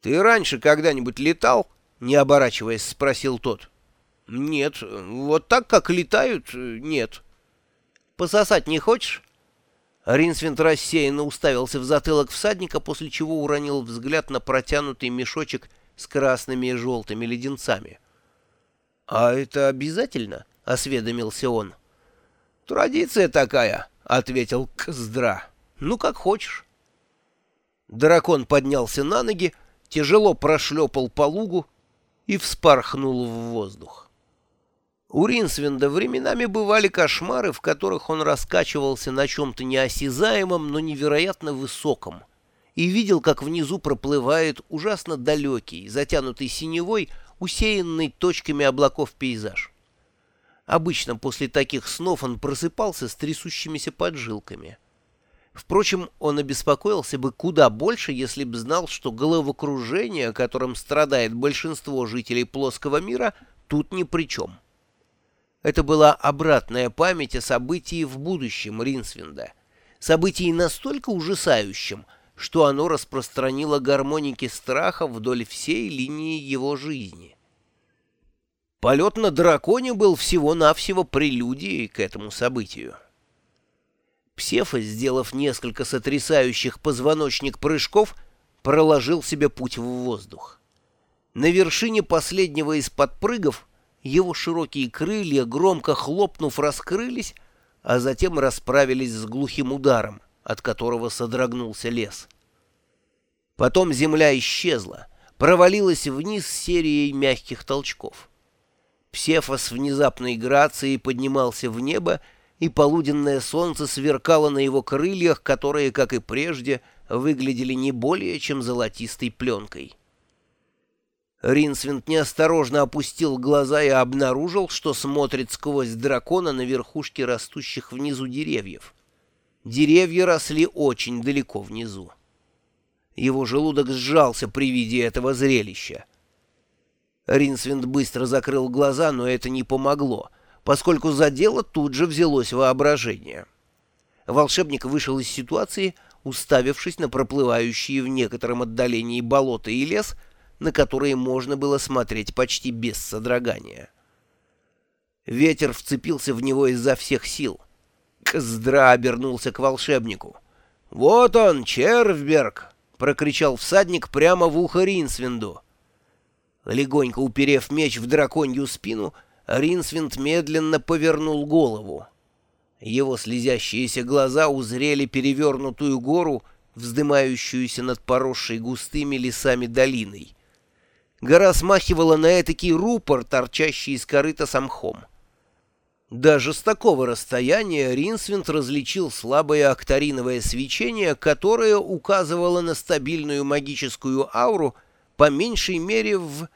«Ты раньше когда-нибудь летал?» — не оборачиваясь, спросил тот. «Нет, вот так, как летают, нет». «Пососать не хочешь?» Ринсвинд рассеянно уставился в затылок всадника, после чего уронил взгляд на протянутый мешочек с красными и желтыми леденцами. «А это обязательно?» — осведомился он. «Традиция такая», — ответил Кздра. «Ну, как хочешь». Дракон поднялся на ноги, тяжело прошлепал по лугу и вспорхнул в воздух. У Ринсвинда временами бывали кошмары, в которых он раскачивался на чем-то неосязаемом, но невероятно высоком, и видел, как внизу проплывает ужасно далекий, затянутый синевой, усеянный точками облаков пейзаж. Обычно после таких снов он просыпался с трясущимися поджилками. Впрочем, он обеспокоился бы куда больше, если бы знал, что головокружение, которым страдает большинство жителей плоского мира, тут ни при чем. Это была обратная память о событии в будущем Ринсвинда. Событии настолько ужасающим, что оно распространило гармоники страха вдоль всей линии его жизни. Полет на драконе был всего-навсего прелюдией к этому событию. Псефа, сделав несколько сотрясающих позвоночник прыжков, проложил себе путь в воздух. На вершине последнего из подпрыгов его широкие крылья, громко хлопнув, раскрылись, а затем расправились с глухим ударом, от которого содрогнулся лес. Потом земля исчезла, провалилась вниз серией мягких толчков. Псефа с внезапной грацией поднимался в небо, и полуденное солнце сверкало на его крыльях, которые, как и прежде, выглядели не более чем золотистой пленкой. Ринсвинд неосторожно опустил глаза и обнаружил, что смотрит сквозь дракона на верхушке растущих внизу деревьев. Деревья росли очень далеко внизу. Его желудок сжался при виде этого зрелища. Ринсвинд быстро закрыл глаза, но это не помогло — поскольку за дело тут же взялось воображение. Волшебник вышел из ситуации, уставившись на проплывающие в некотором отдалении болото и лес, на которые можно было смотреть почти без содрогания. Ветер вцепился в него изо всех сил. Кздра обернулся к волшебнику. «Вот он, Червберг!» — прокричал всадник прямо в ухо Ринсвинду. Легонько уперев меч в драконью спину — Ринсвинд медленно повернул голову. Его слезящиеся глаза узрели перевернутую гору, вздымающуюся над поросшей густыми лесами долиной. Гора смахивала на этакий рупор, торчащий из корыта самхом. Даже с такого расстояния Ринсвинд различил слабое акториновое свечение, которое указывало на стабильную магическую ауру, по меньшей мере в...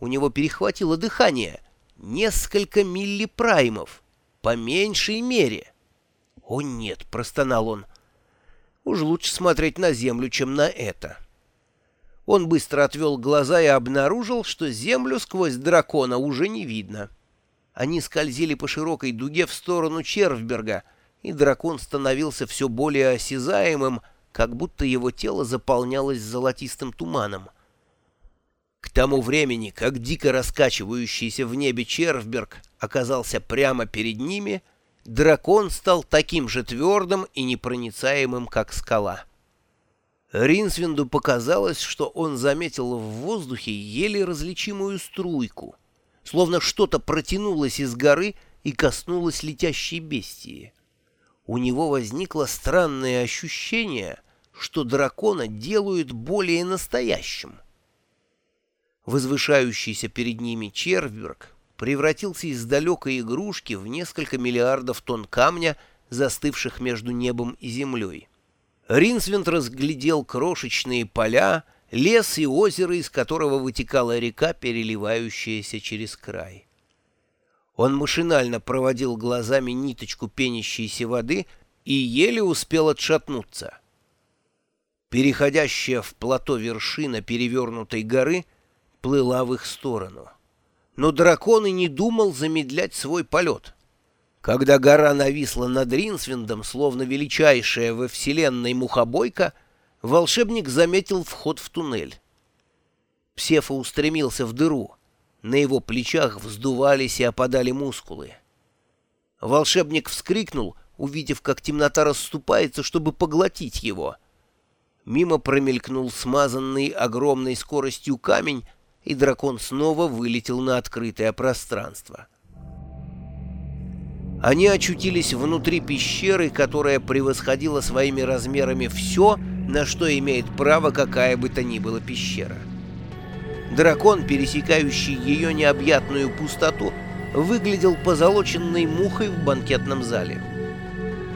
У него перехватило дыхание — Несколько миллипраймов, по меньшей мере. «О нет!» — простонал он. «Уж лучше смотреть на Землю, чем на это». Он быстро отвел глаза и обнаружил, что Землю сквозь дракона уже не видно. Они скользили по широкой дуге в сторону Червберга, и дракон становился все более осязаемым, как будто его тело заполнялось золотистым туманом. К тому времени, как дико раскачивающийся в небе Червберг оказался прямо перед ними, дракон стал таким же твердым и непроницаемым, как скала. Ринсвинду показалось, что он заметил в воздухе еле различимую струйку, словно что-то протянулось из горы и коснулось летящей бестии. У него возникло странное ощущение, что дракона делают более настоящим — Возвышающийся перед ними Червберг превратился из далекой игрушки в несколько миллиардов тонн камня, застывших между небом и землей. Ринсвинд разглядел крошечные поля, лес и озеро, из которого вытекала река, переливающаяся через край. Он машинально проводил глазами ниточку пенящейся воды и еле успел отшатнуться. Переходящая в плато вершина перевернутой горы — плыла в их сторону. Но дракон и не думал замедлять свой полет. Когда гора нависла над Ринсвиндом, словно величайшая во вселенной мухобойка, волшебник заметил вход в туннель. Псефа устремился в дыру. На его плечах вздувались и опадали мускулы. Волшебник вскрикнул, увидев, как темнота расступается, чтобы поглотить его. Мимо промелькнул смазанный огромной скоростью камень, и дракон снова вылетел на открытое пространство. Они очутились внутри пещеры, которая превосходила своими размерами все, на что имеет право какая бы то ни была пещера. Дракон, пересекающий ее необъятную пустоту, выглядел позолоченной мухой в банкетном зале.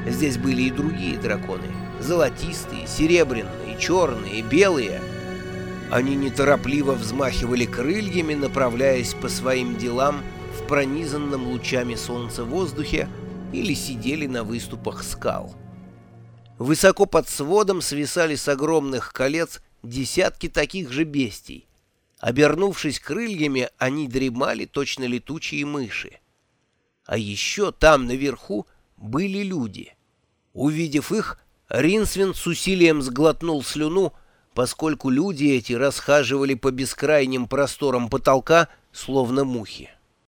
Здесь были и другие драконы. Золотистые, серебряные, черные, белые. Они неторопливо взмахивали крыльями, направляясь по своим делам в пронизанном лучами солнца воздухе или сидели на выступах скал. Высоко под сводом свисали с огромных колец десятки таких же бестий. Обернувшись крыльями, они дремали точно летучие мыши. А еще там, наверху, были люди. Увидев их, Ринсвин с усилием сглотнул слюну, поскольку люди эти расхаживали по бескрайним просторам потолка, словно мухи.